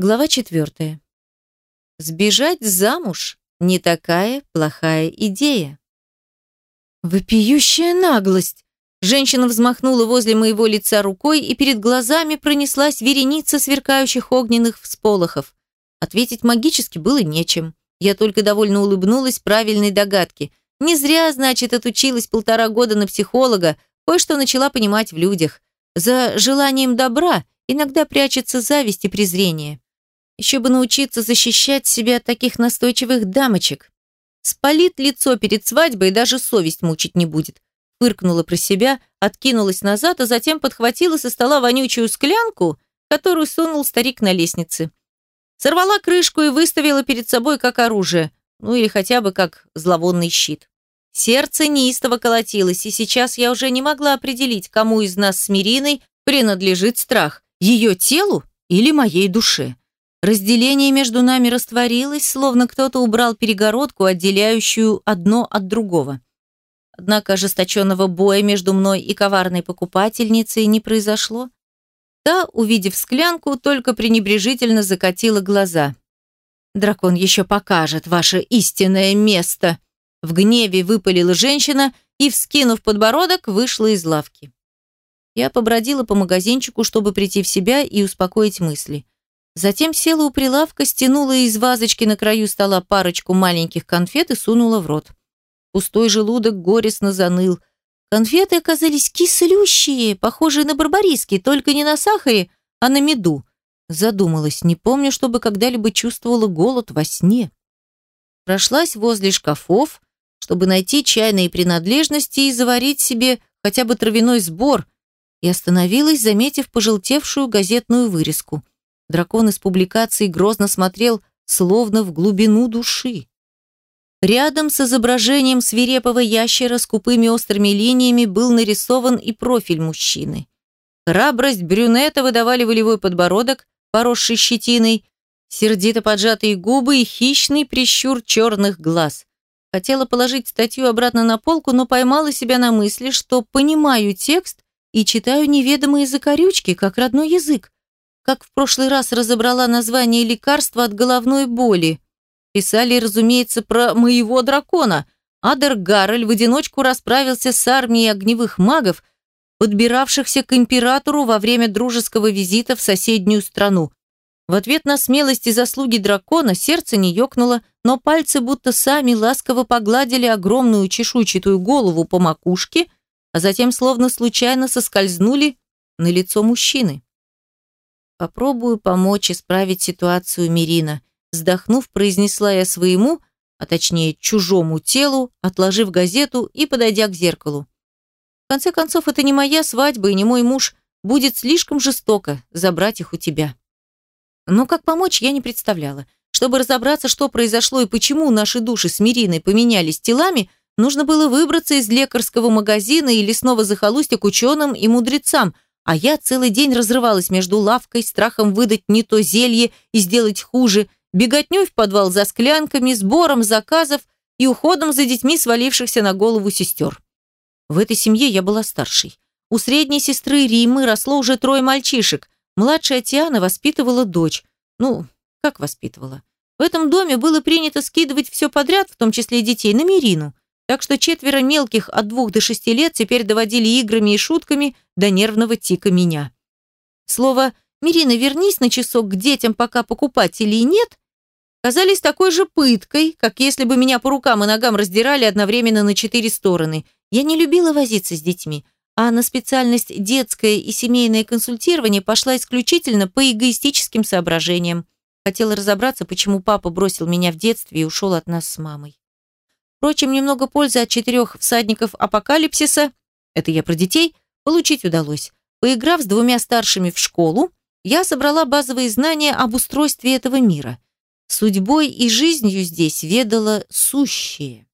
Глава четвертая. Сбежать замуж не такая плохая идея. Вопиющая наглость. Женщина взмахнула возле моего лица рукой, и перед глазами пронеслась вереница сверкающих огненных всполохов. Ответить магически было нечем. Я только довольно улыбнулась правильной догадке. Не зря, значит, отучилась полтора года на психолога, кое-что начала понимать в людях. За желанием добра иногда прячется зависть и презрение. Еще бы научиться защищать себя от таких настойчивых дамочек. Спалит лицо перед свадьбой, и даже совесть мучить не будет. Фыркнула про себя, откинулась назад, а затем подхватила со стола вонючую склянку, которую сунул старик на лестнице. Сорвала крышку и выставила перед собой как оружие, ну или хотя бы как зловонный щит. Сердце неистово колотилось, и сейчас я уже не могла определить, кому из нас с Мириной принадлежит страх, ее телу или моей душе. Разделение между нами растворилось, словно кто-то убрал перегородку, отделяющую одно от другого. Однако ожесточенного боя между мной и коварной покупательницей не произошло. Та, увидев склянку, только пренебрежительно закатила глаза. «Дракон еще покажет ваше истинное место!» В гневе выпалила женщина и, вскинув подбородок, вышла из лавки. Я побродила по магазинчику, чтобы прийти в себя и успокоить мысли. Затем села у прилавка, стянула из вазочки на краю стола парочку маленьких конфет и сунула в рот. Пустой желудок горестно заныл. Конфеты оказались кислющие, похожие на барбариски, только не на сахаре, а на меду. Задумалась, не помню, чтобы когда-либо чувствовала голод во сне. Прошлась возле шкафов, чтобы найти чайные принадлежности и заварить себе хотя бы травяной сбор, и остановилась, заметив пожелтевшую газетную вырезку – Дракон из публикации грозно смотрел, словно в глубину души. Рядом с изображением свирепого ящера с купыми острыми линиями был нарисован и профиль мужчины. Храбрость брюнета выдавали волевой подбородок, поросший щетиной, сердито поджатые губы и хищный прищур черных глаз. Хотела положить статью обратно на полку, но поймала себя на мысли, что понимаю текст и читаю неведомые закорючки, как родной язык как в прошлый раз разобрала название лекарства от головной боли. Писали, разумеется, про моего дракона. Адер Гаррель в одиночку расправился с армией огневых магов, подбиравшихся к императору во время дружеского визита в соседнюю страну. В ответ на смелость и заслуги дракона сердце не ёкнуло, но пальцы будто сами ласково погладили огромную чешуйчатую голову по макушке, а затем словно случайно соскользнули на лицо мужчины. Попробую помочь исправить ситуацию Мирина. Вздохнув, произнесла я своему, а точнее чужому телу, отложив газету и подойдя к зеркалу. В конце концов, это не моя свадьба и не мой муж. Будет слишком жестоко забрать их у тебя. Но как помочь, я не представляла. Чтобы разобраться, что произошло и почему наши души с Мириной поменялись телами, нужно было выбраться из лекарского магазина и лесного захолустья к ученым и мудрецам – а я целый день разрывалась между лавкой, страхом выдать не то зелье и сделать хуже, беготней в подвал за склянками, сбором заказов и уходом за детьми, свалившихся на голову сестер. В этой семье я была старшей. У средней сестры Римы росло уже трое мальчишек. Младшая Тиана воспитывала дочь. Ну, как воспитывала? В этом доме было принято скидывать все подряд, в том числе и детей, на Мирину. Так что четверо мелких от двух до шести лет теперь доводили играми и шутками до нервного тика меня. Слово «Мирина, вернись на часок к детям, пока покупателей нет» казались такой же пыткой, как если бы меня по рукам и ногам раздирали одновременно на четыре стороны. Я не любила возиться с детьми, а на специальность детское и семейное консультирование пошла исключительно по эгоистическим соображениям. Хотела разобраться, почему папа бросил меня в детстве и ушел от нас с мамой. Впрочем, немного пользы от четырех всадников апокалипсиса, это я про детей, получить удалось. Поиграв с двумя старшими в школу, я собрала базовые знания об устройстве этого мира. Судьбой и жизнью здесь ведало сущее.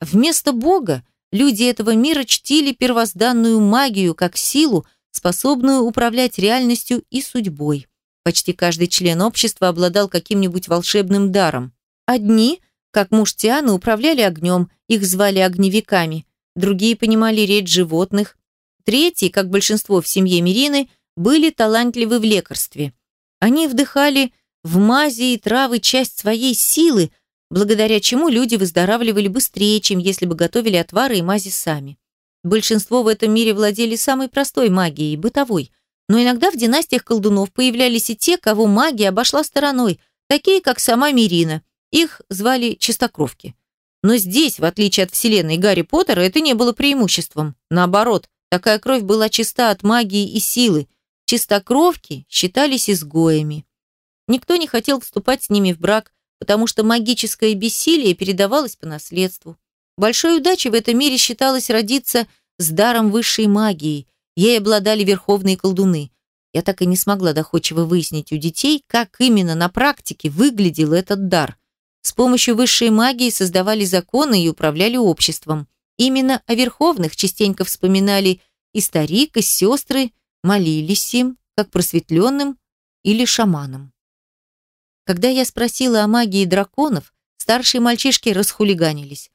Вместо Бога люди этого мира чтили первозданную магию как силу, способную управлять реальностью и судьбой. Почти каждый член общества обладал каким-нибудь волшебным даром. Одни – как муж Тианы управляли огнем, их звали огневиками. Другие понимали речь животных. Третьи, как большинство в семье Мирины, были талантливы в лекарстве. Они вдыхали в мази и травы часть своей силы, благодаря чему люди выздоравливали быстрее, чем если бы готовили отвары и мази сами. Большинство в этом мире владели самой простой магией, бытовой. Но иногда в династиях колдунов появлялись и те, кого магия обошла стороной, такие как сама Мирина. Их звали чистокровки. Но здесь, в отличие от вселенной Гарри Поттера, это не было преимуществом. Наоборот, такая кровь была чиста от магии и силы. Чистокровки считались изгоями. Никто не хотел вступать с ними в брак, потому что магическое бессилие передавалось по наследству. Большой удачей в этом мире считалось родиться с даром высшей магии. Ей обладали верховные колдуны. Я так и не смогла доходчиво выяснить у детей, как именно на практике выглядел этот дар. С помощью высшей магии создавали законы и управляли обществом. Именно о верховных частенько вспоминали и старик, и сестры, молились им, как просветленным или шаманам. Когда я спросила о магии драконов, старшие мальчишки расхулиганились.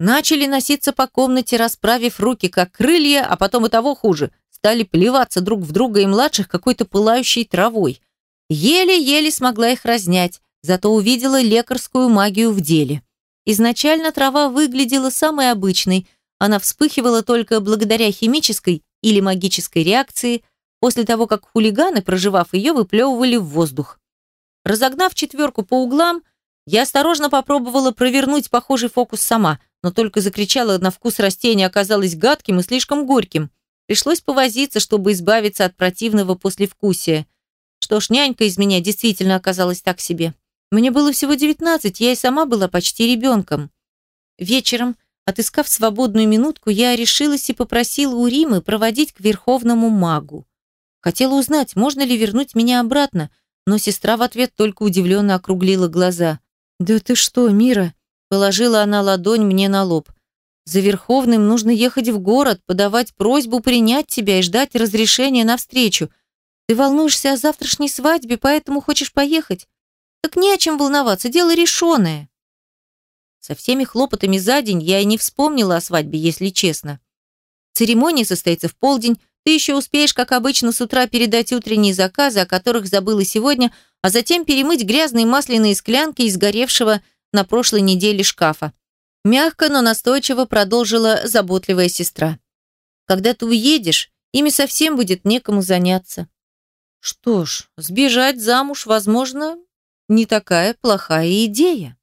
Начали носиться по комнате, расправив руки, как крылья, а потом и того хуже. Стали плеваться друг в друга и младших какой-то пылающей травой. Еле-еле смогла их разнять, зато увидела лекарскую магию в деле. Изначально трава выглядела самой обычной, она вспыхивала только благодаря химической или магической реакции, после того, как хулиганы, проживав ее, выплевывали в воздух. Разогнав четверку по углам, я осторожно попробовала провернуть похожий фокус сама, но только закричала на вкус растения оказалось гадким и слишком горьким. Пришлось повозиться, чтобы избавиться от противного послевкусия. Что ж, нянька из меня действительно оказалась так себе. Мне было всего девятнадцать, я и сама была почти ребенком. Вечером, отыскав свободную минутку, я решилась и попросила у Римы проводить к верховному магу. Хотела узнать, можно ли вернуть меня обратно, но сестра в ответ только удивленно округлила глаза. «Да ты что, Мира?» Положила она ладонь мне на лоб. «За Верховным нужно ехать в город, подавать просьбу принять тебя и ждать разрешения на встречу. Ты волнуешься о завтрашней свадьбе, поэтому хочешь поехать? Так не о чем волноваться, дело решенное». Со всеми хлопотами за день я и не вспомнила о свадьбе, если честно. Церемония состоится в полдень, ты еще успеешь, как обычно, с утра передать утренние заказы, о которых забыла сегодня, а затем перемыть грязные масляные склянки из горевшего на прошлой неделе шкафа. Мягко, но настойчиво продолжила заботливая сестра. Когда ты уедешь, ими совсем будет некому заняться. Что ж, сбежать замуж, возможно, не такая плохая идея.